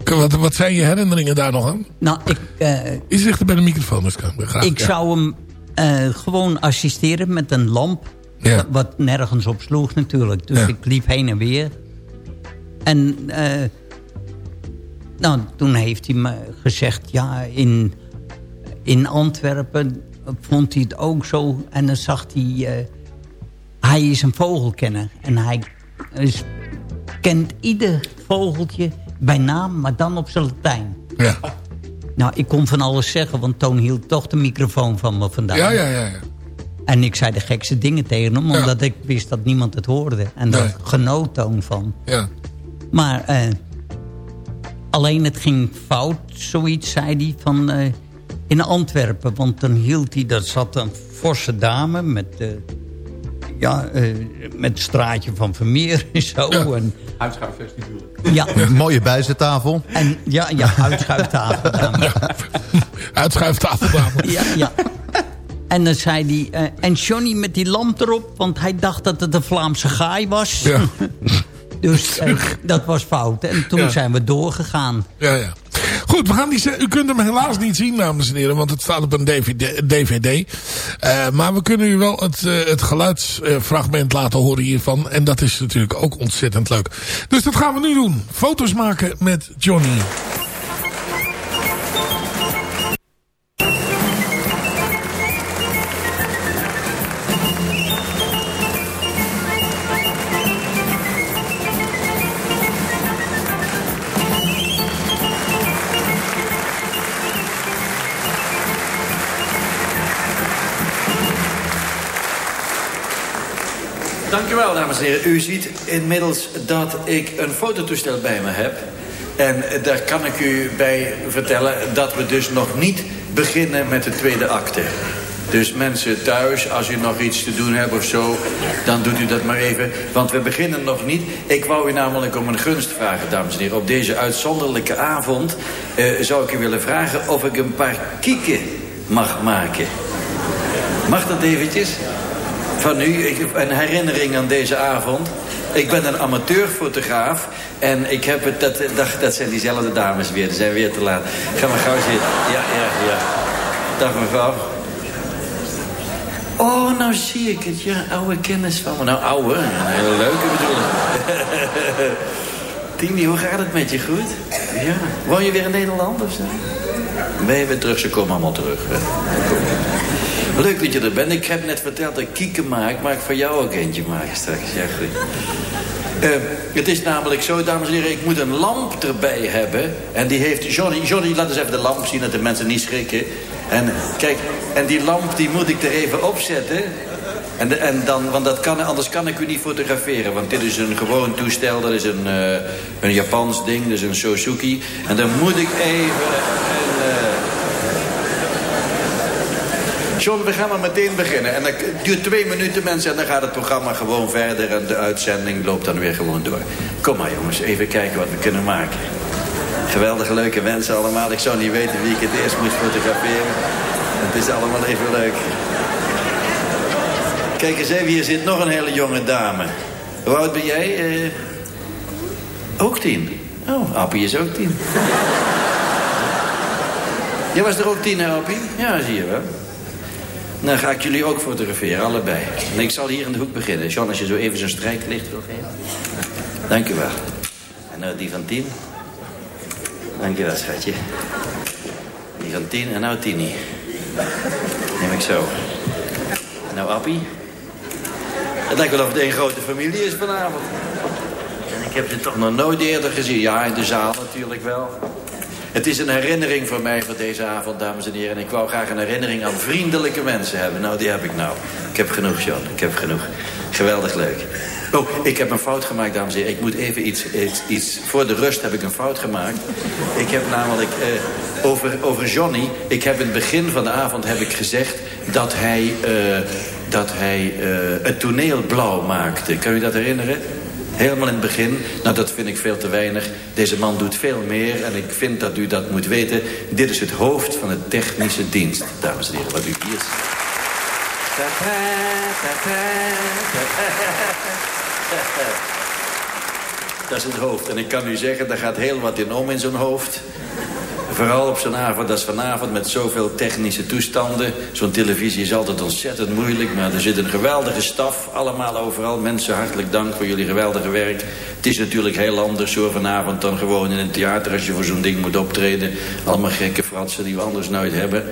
Wat, wat zijn je herinneringen daar nog aan? Nou, ik... eh, Iets dichter bij de microfoon, dus kan ik graag. ik ja. zou hem eh, gewoon assisteren met een lamp. Ja. Wat nergens op sloeg natuurlijk. Dus Ja. ik liep heen en weer. En eh, nou, toen heeft hij me gezegd... ja, in, in Antwerpen vond hij het ook zo. En dan zag hij... eh, hij is een vogelkenner. En hij is, kent ieder vogeltje bij naam, maar dan op zijn Latijn. Ja. Nou, ik kon van alles zeggen, want Toon hield toch de microfoon van me vandaan. Ja, ja, ja, ja. En ik zei de gekste dingen tegen hem, omdat ik wist dat niemand het hoorde. En daar Nee. genoot Toon van. Ja. Maar eh, alleen het ging fout, zoiets zei hij, van eh, in Antwerpen. Want dan hield hij, daar zat een forse dame met, eh, ja, eh, met het straatje van Vermeer en zo. En, Uitschuifvestibule. ja, Mooie bijzettafel. en, ja, ja, uitschuiftafel. dame. Uitschuiftafel. Ja, ja. En dan zei hij... eh, en Johnny met die lamp erop, want hij dacht dat het een Vlaamse gaai was. Ja. dus eh, dat was fout. En toen Ja. zijn we doorgegaan. Ja, ja. Goed, we gaan die, u kunt hem helaas niet zien, dames en heren, want het staat op een DVD. DVD. Eh, maar we kunnen u wel het, het geluidsfragment laten horen hiervan. En dat is natuurlijk ook ontzettend leuk. Dus dat gaan we nu doen. Foto's maken met Johnny. Dankjewel, dames en heren. U ziet inmiddels dat ik een fototoestel bij me heb. En daar kan ik u bij vertellen dat we dus nog niet beginnen met de tweede acte. Dus mensen thuis, als u nog iets te doen hebt of zo, dan doet u dat maar even. Want we beginnen nog niet. Ik wou u namelijk om een gunst vragen, dames en heren. Op deze uitzonderlijke avond eh, zou ik u willen vragen of ik een paar kieken mag maken. Mag dat eventjes? Van u, een herinnering aan deze avond. Ik ben een amateurfotograaf en ik heb het, dat, dat, dat zijn diezelfde dames weer, die zijn weer te laat. Ga maar gauw zitten. Ja, ja, ja. Dag mevrouw. Oh, nou zie ik het, ja, oude kennis van me. Nou, oude, een hele leuke bedoel ik. Tini, hoe gaat het met je? Goed? Ja. Woon je weer in Nederland of zo? Je weer terug? Ze komen allemaal terug. Leuk dat je er bent. Ik heb net verteld dat ik kieken maak. Maar ik voor jou ook eentje maken straks. Ja, goed. Eh, het is namelijk zo, dames en heren, ik moet een lamp erbij hebben. En die heeft Johnny. Johnny, laat eens even de lamp zien, dat de mensen niet schrikken. En kijk, en die lamp die moet ik er even opzetten. En, en dan, want dat kan, anders kan ik u niet fotograferen. Want dit is een gewoon toestel, dat is een, eh, een Japans ding, dat is een Suzuki. En dan moet ik even... een, eh, We gaan maar meteen beginnen. En dat duurt twee minuten, mensen, en dan gaat het programma gewoon verder. En de uitzending loopt dan weer gewoon door. Kom maar, jongens, even kijken wat we kunnen maken. Geweldige, leuke mensen allemaal. Ik zou niet weten wie ik het eerst moest fotograferen. Het is allemaal even leuk. Kijk eens even, hier zit nog een hele jonge dame. Hoe oud ben jij? Eh, ook tien. Oh, Appie is ook tien. Jij was er ook tien, Appie? Ja, zie je wel. Dan ga ik jullie ook fotograferen, allebei. En ik zal hier in de hoek beginnen. John, als je zo even zo'n strijklicht wil geven. Dank wel. En nou die van tien. Dank schatje. Die van tien en nou Tini. Neem ik zo. En nou Appie. Het lijkt wel of het één grote familie is vanavond. En ik heb ze toch nog nooit eerder gezien. Ja, in de zaal natuurlijk wel. Het is een herinnering voor mij van deze avond, dames en heren. En ik wou graag een herinnering aan vriendelijke mensen hebben. Nou, die heb ik nou. Ik heb genoeg, John. Ik heb genoeg. Geweldig leuk. Oh, ik heb een fout gemaakt, dames en heren. Ik moet even iets, iets, iets... Voor de rust heb ik een fout gemaakt. Ik heb namelijk eh, over, over Johnny... Ik heb in het begin van de avond heb ik gezegd... dat hij, eh, dat hij eh, het toneel blauw maakte. Kan u dat herinneren? Helemaal in het begin. Nou, dat vind ik veel te weinig. Deze man doet veel meer en ik vind dat u dat moet weten. Dit is het hoofd van de technische dienst, dames en heren. Wat u hier. Dat is het hoofd. En ik kan u zeggen, daar gaat heel wat in om in zo'n hoofd. Vooral op zo'n avond als vanavond met zoveel technische toestanden. Zo'n televisie is altijd ontzettend moeilijk. Maar er zit een geweldige staf. Allemaal overal. Mensen, hartelijk dank voor jullie geweldige werk. Het is natuurlijk heel anders zo vanavond dan gewoon in een theater... als je voor zo'n ding moet optreden. Allemaal gekke fratsen die we anders nooit hebben.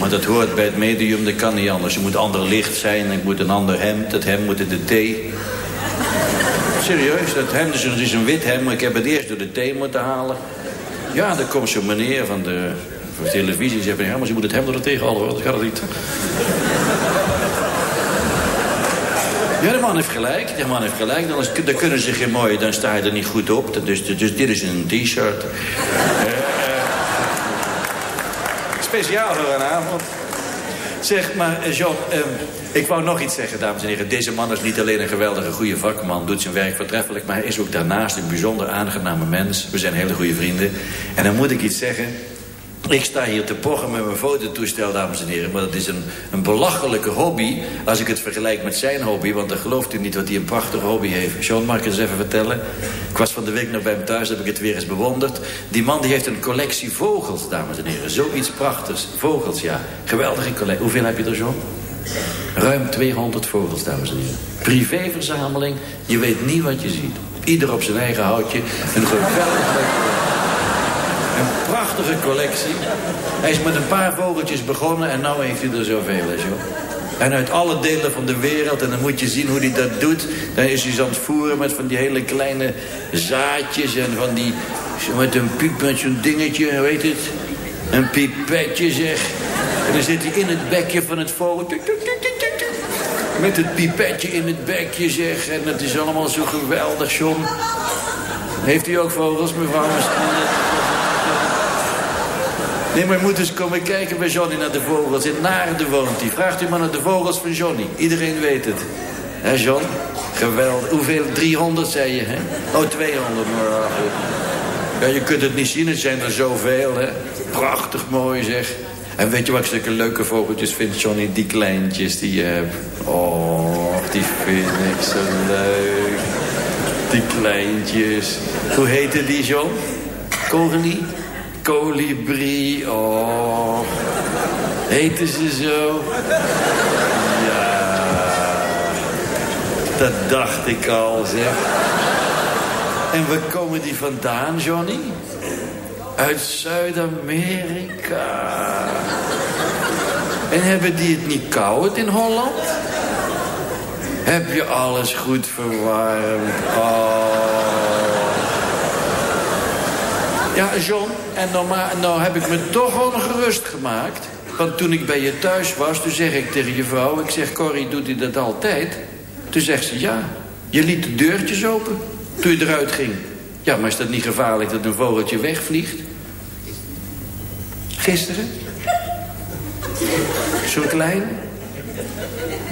Maar dat hoort bij het medium, dat kan niet anders. Er moet ander licht zijn, er moet een ander hemd. Het hemd moet in de thee. Serieus, dat hemd is is een wit hemd... maar ik heb het eerst door de thee moeten halen. Ja, dan komt zo'n meneer van de, van de televisie en zegt... ja, maar je moet het hemd er tegen halen, dat gaat het niet. Ja, de man heeft gelijk. De man heeft gelijk. Dan, dan kunnen ze geen mooie, dan sta je er niet goed op. Dus, dus dit is een t-shirt. Eh, eh, speciaal voor een avond. Zeg, maar eh, John, ehm, ik wou nog iets zeggen, dames en heren. Deze man is niet alleen een geweldige goede vakman, doet zijn werk voortreffelijk... maar hij is ook daarnaast een bijzonder aangename mens. We zijn hele goede vrienden. En dan moet ik iets zeggen. Ik sta hier te pochen met mijn fototoestel, dames en heren. Maar dat is een, een belachelijke hobby als ik het vergelijk met zijn hobby. Want dan gelooft u niet wat hij een prachtige hobby heeft. John, mag ik eens even vertellen? Ik was van de week nog bij hem thuis, heb ik het weer eens bewonderd. Die man die heeft een collectie vogels, dames en heren. Zoiets prachtigs. Vogels, ja. Geweldige collectie. Hoeveel heb je er, John? Ruim 200 vogels, dames en heren. Privéverzameling. Je weet niet wat je ziet. Ieder op zijn eigen houtje. Een geweldige... Prachtige collectie. Hij is met een paar vogeltjes begonnen en nu heeft hij er zoveel, joh. En uit alle delen van de wereld, en dan moet je zien hoe hij dat doet. Dan is hij zo aan het voeren met van die hele kleine zaadjes en van die... Met een piep, met zo'n dingetje, heet het? Een pipetje, zeg. En dan zit hij in het bekje van het vogel. Tuk, tuk, tuk, tuk, tuk, tuk. Met het pipetje in het bekje, zeg. En dat is allemaal zo geweldig, John. Heeft u ook vogels, mevrouw? Nee, maar je moet eens komen kijken bij Johnny naar de vogels. In Naarden woont hij. Vraagt u maar naar de vogels van Johnny. Iedereen weet het. Hé, John? Geweldig. Hoeveel? 300, zei je, hè? Oh, 200. Maar, ja, goed. ja, je kunt het niet zien. Het zijn er zoveel, hè? Prachtig mooi, zeg. En weet je wat ik zulke leuke vogeltjes vind, Johnny? Die kleintjes die je hebt. Oh, die vind ik zo leuk. Die kleintjes. Hoe heette die, John? Coralie? Kolibrie, oh. Heten ze zo? Ja. Dat dacht ik al, zeg. En waar komen die vandaan, Johnny? Uit Zuid-Amerika. En hebben die het niet koud in Holland? Heb je alles goed verwarmd? Oh. Ja, John, en nou, heb ik me toch ongerust gemaakt. Want toen ik bij je thuis was, toen zeg ik tegen je vrouw... ik zeg, Corrie, doet hij dat altijd? Toen zegt ze, ja. Je liet de deurtjes open toen je eruit ging. Ja, maar is dat niet gevaarlijk dat een vogeltje wegvliegt? Gisteren? Zo klein?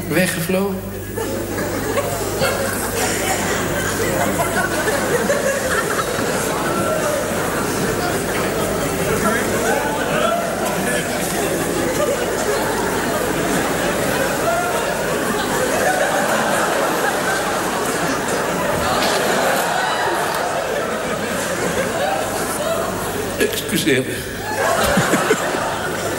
Weggevlogen? Excuseer.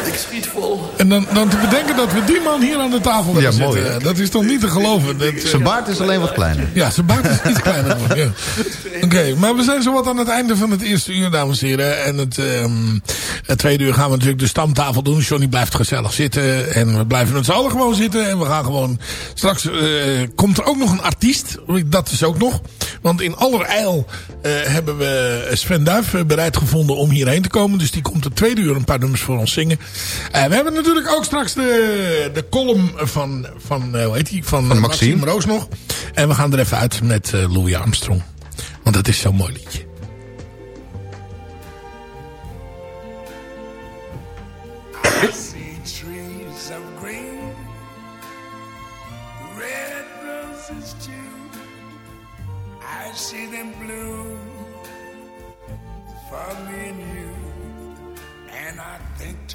ik schiet vol. En dan, dan te bedenken dat we die man hier aan de tafel hebben Ja, zitten. mooi? Dat is toch niet te geloven. Dat, eh, Zijn baard is alleen wat kleiner. Ja, zijn baard is iets kleiner. ja. Oké, maar we zijn zo wat aan het einde van het eerste uur, dames en heren. En het, ehm, het tweede uur gaan we natuurlijk de stamtafel doen. Johnny blijft gezellig zitten. En we blijven met z'n allen gewoon zitten. En we gaan gewoon... Straks eh, komt er ook nog een artiest. Dat is ook nog. Want in allerijl eh hebben we Sven Duif eh, bereid gevonden om hierheen te komen. Dus die komt het tweede uur een paar nummers voor ons zingen. Eh, we hebben natuurlijk ook straks de, de column van, van, eh, hoe heet die? van, Van Maxime. Maxime. Roos nog. En we gaan er even uit met eh, Louis Armstrong. Want dat is zo'n mooi liedje.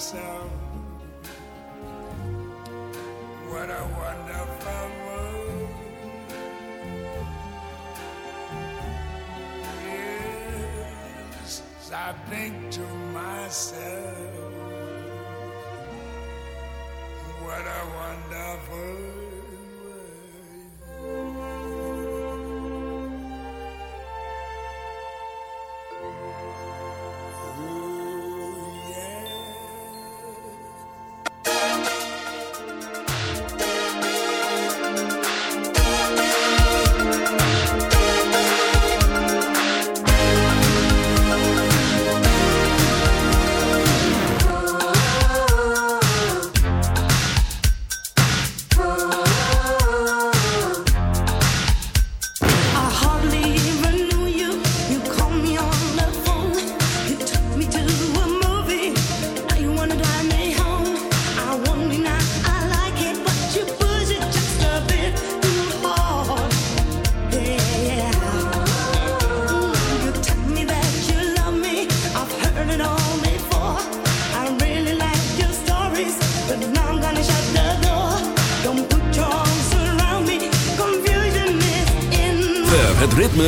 myself, what a wonderful think to myself,